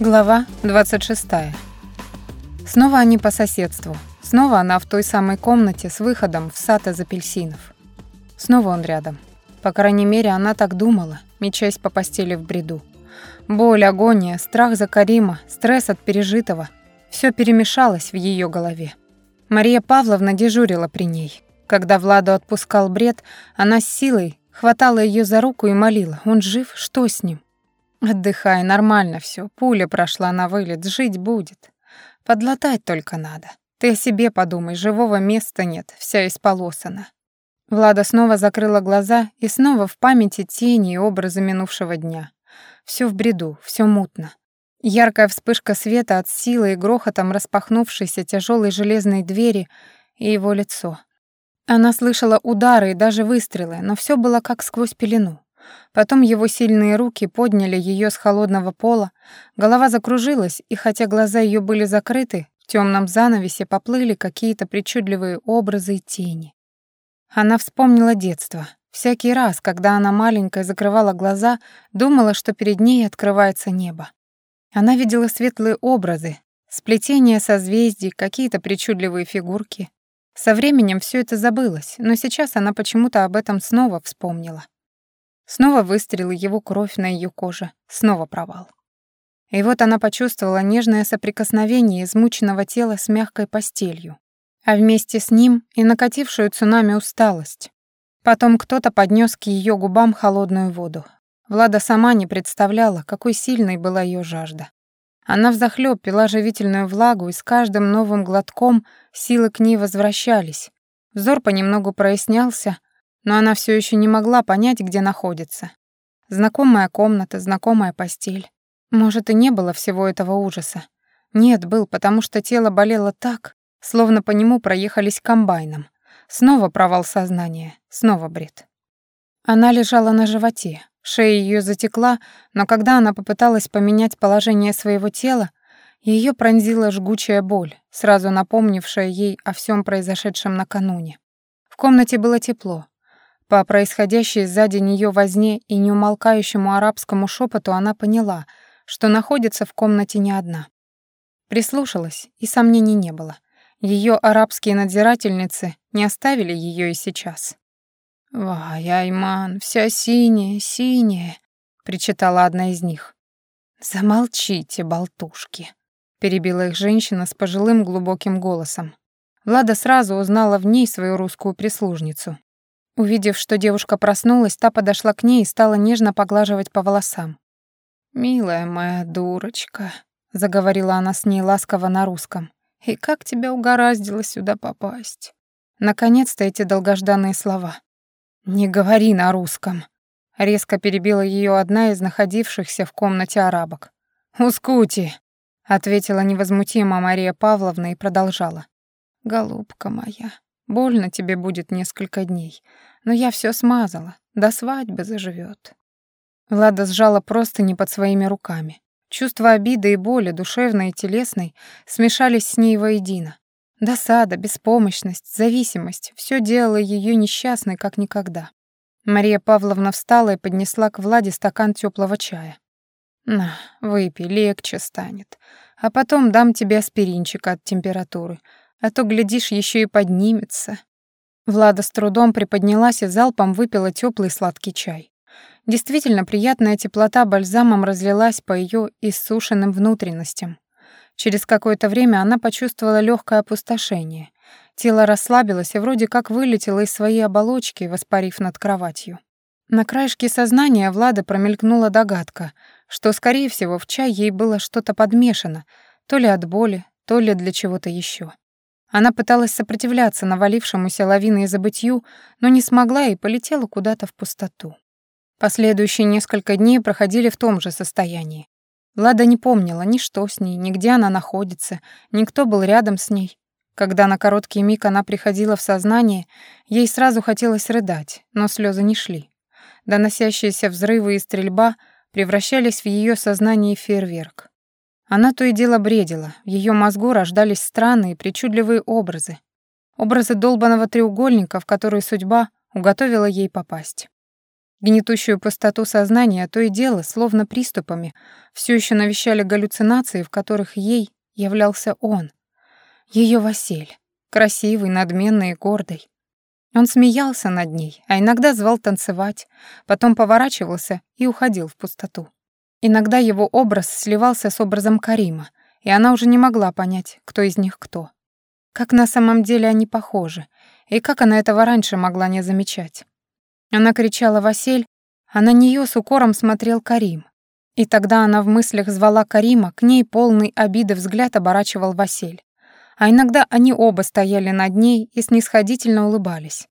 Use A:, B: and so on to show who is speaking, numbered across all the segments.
A: Глава 26. Снова они по соседству. Снова она в той самой комнате с выходом в сад из апельсинов. Снова он рядом. По крайней мере, она так думала, мечась по постели в бреду. Боль, агония, страх за Карима, стресс от пережитого — все перемешалось в ее голове. Мария Павловна дежурила при ней. Когда Владу отпускал бред, она с силой хватала ее за руку и молила. «Он жив? Что с ним?» Отдыхай, нормально все. Пуля прошла на вылет, жить будет. Подлатать только надо. Ты о себе подумай, живого места нет, вся исполосана. Влада снова закрыла глаза, и снова в памяти тени и образы минувшего дня. Все в бреду, все мутно. Яркая вспышка света от силы и грохотом распахнувшейся тяжелой железной двери и его лицо. Она слышала удары и даже выстрелы, но все было как сквозь пелену. Потом его сильные руки подняли ее с холодного пола, голова закружилась, и хотя глаза ее были закрыты, в темном занавесе поплыли какие-то причудливые образы и тени. Она вспомнила детство. Всякий раз, когда она маленькая закрывала глаза, думала, что перед ней открывается небо. Она видела светлые образы, сплетение созвездий, какие-то причудливые фигурки. Со временем все это забылось, но сейчас она почему-то об этом снова вспомнила. Снова выстрелы его кровь на ее коже, снова провал. И вот она почувствовала нежное соприкосновение измученного тела с мягкой постелью, а вместе с ним и накатившую цунами усталость. Потом кто-то поднес к ее губам холодную воду. Влада сама не представляла, какой сильной была ее жажда. Она взахлёб пила живительную влагу, и с каждым новым глотком силы к ней возвращались. Взор понемногу прояснялся, но она все еще не могла понять, где находится. Знакомая комната, знакомая постель. Может, и не было всего этого ужаса. Нет, был, потому что тело болело так, словно по нему проехались комбайном. Снова провал сознания, снова бред. Она лежала на животе, шея ее затекла, но когда она попыталась поменять положение своего тела, ее пронзила жгучая боль, сразу напомнившая ей о всем произошедшем накануне. В комнате было тепло, по происходящей сзади нее возне и неумолкающему арабскому шепоту она поняла, что находится в комнате не одна. Прислушалась, и сомнений не было. Ее арабские надзирательницы не оставили ее и сейчас. «Вай, Айман, вся синяя, синяя», — причитала одна из них. «Замолчите, болтушки», — перебила их женщина с пожилым глубоким голосом. Влада сразу узнала в ней свою русскую прислужницу, Увидев, что девушка проснулась, та подошла к ней и стала нежно поглаживать по волосам. «Милая моя дурочка», — заговорила она с ней ласково на русском. «И как тебя угораздило сюда попасть?» Наконец-то эти долгожданные слова. «Не говори на русском», — резко перебила ее одна из находившихся в комнате арабок. «Ускути», — ответила невозмутимо Мария Павловна и продолжала. «Голубка моя, больно тебе будет несколько дней, но я все смазала, до свадьбы заживет. Влада сжала просто не под своими руками. Чувства обиды и боли, душевной и телесной, смешались с ней воедино. Досада, беспомощность, зависимость — все делало ее несчастной, как никогда. Мария Павловна встала и поднесла к Владе стакан теплого чая. «На, выпей, легче станет. А потом дам тебе аспиринчик от температуры, а то, глядишь, еще и поднимется». Влада с трудом приподнялась и залпом выпила теплый сладкий чай. Действительно, приятная теплота бальзамом разлилась по ее иссушенным внутренностям. Через какое-то время она почувствовала легкое опустошение. Тело расслабилось и вроде как вылетело из своей оболочки, воспарив над кроватью. На краешке сознания Влады промелькнула догадка, что, скорее всего, в чай ей было что-то подмешано, то ли от боли, то ли для чего-то еще. Она пыталась сопротивляться навалившемуся лавиной забытью, но не смогла и полетела куда-то в пустоту. Последующие несколько дней проходили в том же состоянии. Лада не помнила ни что с ней, ни где она находится, ни кто был рядом с ней. Когда на короткий миг она приходила в сознание, ей сразу хотелось рыдать, но слезы не шли. Доносящиеся взрывы и стрельба превращались в ее сознание в фейерверк. Она то и дело бредила, в ее мозгу рождались странные, причудливые образы. Образы долбанного треугольника, в который судьба уготовила ей попасть. Гнетущую пустоту сознания то и дело, словно приступами, все еще навещали галлюцинации, в которых ей являлся он. Ее Василь, красивый, надменный и гордый. Он смеялся над ней, а иногда звал танцевать, потом поворачивался и уходил в пустоту. Иногда его образ сливался с образом Карима, и она уже не могла понять, кто из них кто. Как на самом деле они похожи, и как она этого раньше могла не замечать. Она кричала «Василь», а на неё с укором смотрел Карим. И тогда она в мыслях звала Карима, к ней полный обиды взгляд оборачивал Василь. А иногда они оба стояли над ней и снисходительно улыбались.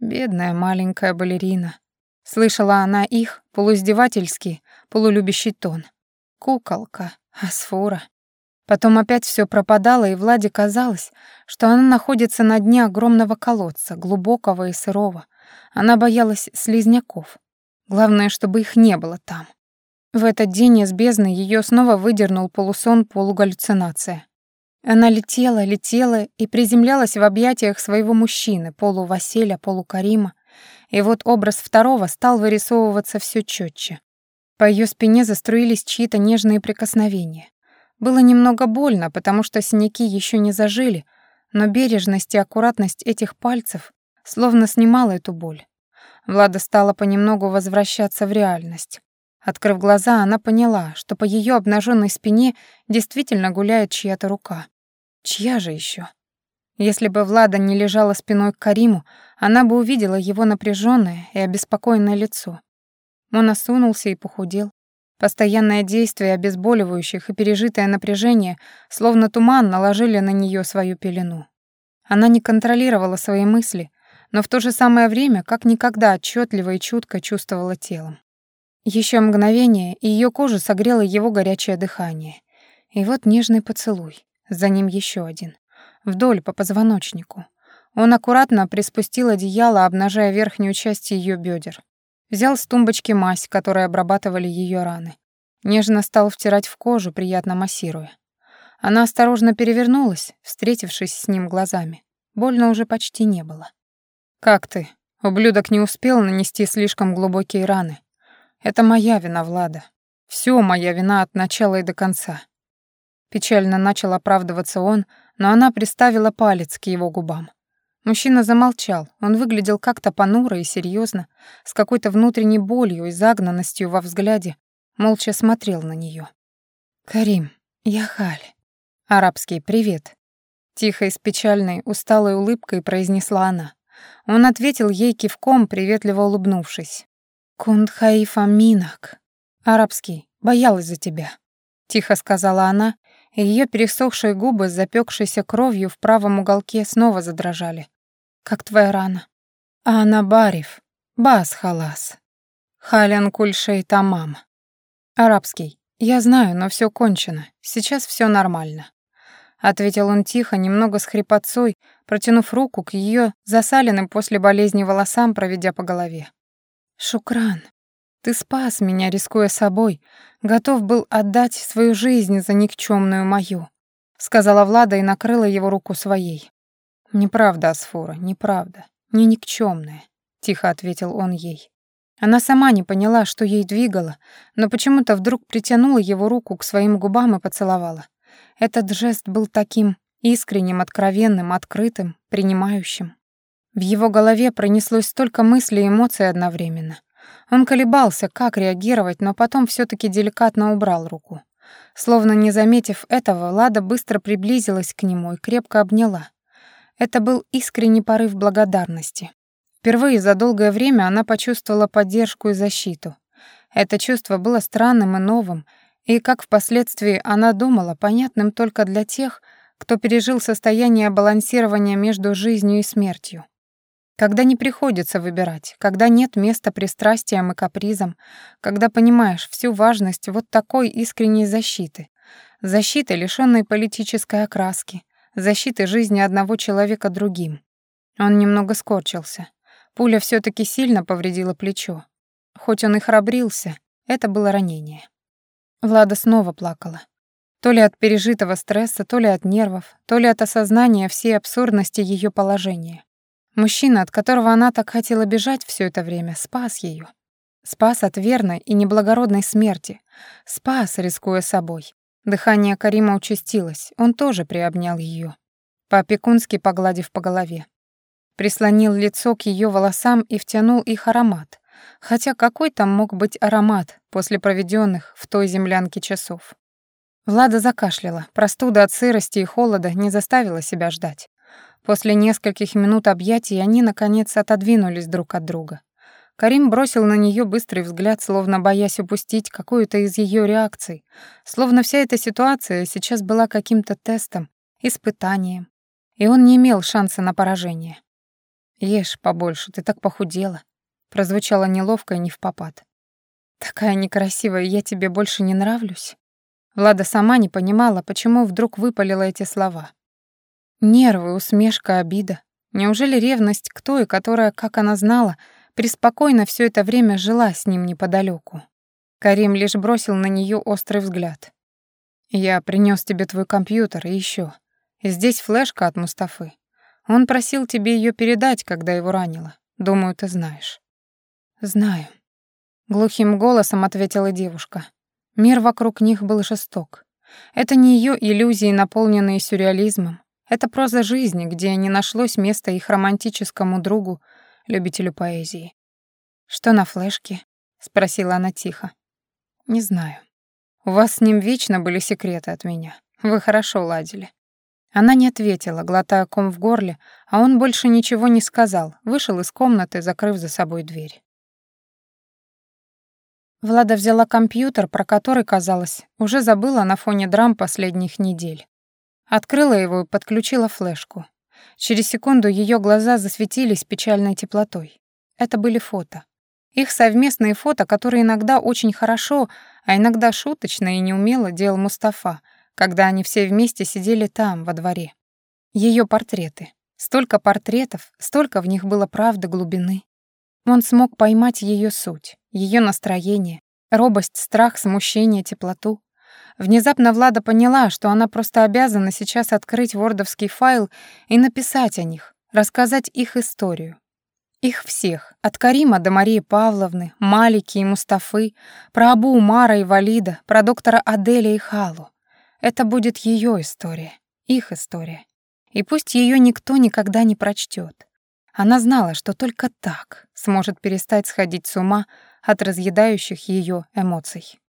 A: Бедная маленькая балерина. Слышала она их, полуиздевательский, полулюбящий тон. Куколка, асфура. Потом опять все пропадало, и Владе казалось, что она находится на дне огромного колодца, глубокого и сырого, она боялась слизняков. Главное, чтобы их не было там. В этот день из бездны ее снова выдернул полусон полугаллюцинация. Она летела, летела и приземлялась в объятиях своего мужчины, полу Василя, полу Карима. И вот образ второго стал вырисовываться все четче. По ее спине заструились чьи-то нежные прикосновения. Было немного больно, потому что синяки еще не зажили, но бережность и аккуратность этих пальцев словно снимала эту боль. Влада стала понемногу возвращаться в реальность. Открыв глаза, она поняла, что по ее обнаженной спине действительно гуляет чья-то рука. Чья же еще? Если бы Влада не лежала спиной к Кариму, она бы увидела его напряженное и обеспокоенное лицо. Он осунулся и похудел. Постоянное действие обезболивающих и пережитое напряжение, словно туман, наложили на нее свою пелену. Она не контролировала свои мысли, но в то же самое время как никогда отчетливо и чутко чувствовала телом. Еще мгновение, и ее кожу согрело его горячее дыхание. И вот нежный поцелуй, за ним еще один. Вдоль по позвоночнику. Он аккуратно приспустил одеяло, обнажая верхнюю часть ее бедер. Взял с тумбочки мазь, которой обрабатывали ее раны. Нежно стал втирать в кожу, приятно массируя. Она осторожно перевернулась, встретившись с ним глазами. Больно уже почти не было. «Как ты? Ублюдок не успел нанести слишком глубокие раны. Это моя вина, Влада. Все моя вина от начала и до конца». Печально начал оправдываться он, но она приставила палец к его губам. Мужчина замолчал, он выглядел как-то понуро и серьезно, с какой-то внутренней болью и загнанностью во взгляде, молча смотрел на нее. «Карим, я Халь. Арабский привет», — тихо и с печальной, усталой улыбкой произнесла она. Он ответил ей кивком, приветливо улыбнувшись. «Кунд хаифа минак». «Арабский, боялась за тебя», — тихо сказала она, и ее пересохшие губы с запекшейся кровью в правом уголке снова задрожали. «Как твоя рана?» «А она бариф. Бас халас. Халян кульшей тамам». «Арабский, я знаю, но все кончено. Сейчас все нормально ответил он тихо, немного с хрипотцой, протянув руку к ее засаленным после болезни волосам, проведя по голове. «Шукран, ты спас меня, рискуя собой, готов был отдать свою жизнь за никчемную мою», сказала Влада и накрыла его руку своей. «Неправда, Асфора, неправда, не никчемная», тихо ответил он ей. Она сама не поняла, что ей двигало, но почему-то вдруг притянула его руку к своим губам и поцеловала. Этот жест был таким искренним, откровенным, открытым, принимающим. В его голове пронеслось столько мыслей и эмоций одновременно. Он колебался, как реагировать, но потом все таки деликатно убрал руку. Словно не заметив этого, Лада быстро приблизилась к нему и крепко обняла. Это был искренний порыв благодарности. Впервые за долгое время она почувствовала поддержку и защиту. Это чувство было странным и новым, и, как впоследствии она думала, понятным только для тех, кто пережил состояние балансирования между жизнью и смертью. Когда не приходится выбирать, когда нет места пристрастиям и капризам, когда понимаешь всю важность вот такой искренней защиты, защиты, лишённой политической окраски, защиты жизни одного человека другим. Он немного скорчился. Пуля все таки сильно повредила плечо. Хоть он и храбрился, это было ранение. Влада снова плакала. То ли от пережитого стресса, то ли от нервов, то ли от осознания всей абсурдности ее положения. Мужчина, от которого она так хотела бежать все это время, спас ее. Спас от верной и неблагородной смерти. Спас, рискуя собой. Дыхание Карима участилось, он тоже приобнял ее, по-опекунски погладив по голове. Прислонил лицо к ее волосам и втянул их аромат. Хотя какой там мог быть аромат после проведенных в той землянке часов? Влада закашляла. Простуда от сырости и холода не заставила себя ждать. После нескольких минут объятий они, наконец, отодвинулись друг от друга. Карим бросил на нее быстрый взгляд, словно боясь упустить какую-то из ее реакций, словно вся эта ситуация сейчас была каким-то тестом, испытанием, и он не имел шанса на поражение. «Ешь побольше, ты так похудела», — прозвучало неловко и не в попад. «Такая некрасивая, я тебе больше не нравлюсь?» Влада сама не понимала, почему вдруг выпалила эти слова. Нервы, усмешка, обида. Неужели ревность к той, которая, как она знала, преспокойно все это время жила с ним неподалеку. Карим лишь бросил на нее острый взгляд. «Я принес тебе твой компьютер и еще. Здесь флешка от Мустафы. Он просил тебе ее передать, когда его ранило. Думаю, ты знаешь». «Знаю», — глухим голосом ответила девушка. Мир вокруг них был жесток. Это не ее иллюзии, наполненные сюрреализмом. Это проза жизни, где не нашлось места их романтическому другу, любителю поэзии. «Что на флешке?» — спросила она тихо. «Не знаю. У вас с ним вечно были секреты от меня. Вы хорошо ладили». Она не ответила, глотая ком в горле, а он больше ничего не сказал, вышел из комнаты, закрыв за собой дверь. Влада взяла компьютер, про который, казалось, уже забыла на фоне драм последних недель. Открыла его и подключила флешку. Через секунду ее глаза засветились печальной теплотой. Это были фото. Их совместные фото, которые иногда очень хорошо, а иногда шуточно и неумело делал Мустафа, когда они все вместе сидели там, во дворе. Ее портреты. Столько портретов, столько в них было правды, глубины. Он смог поймать ее суть, ее настроение, робость, страх, смущение, теплоту. Внезапно Влада поняла, что она просто обязана сейчас открыть вордовский файл и написать о них, рассказать их историю. Их всех, от Карима до Марии Павловны, Малики и Мустафы, про Абу Умара и Валида, про доктора Аделя и Халу. Это будет ее история, их история. И пусть ее никто никогда не прочтет. Она знала, что только так сможет перестать сходить с ума от разъедающих ее эмоций.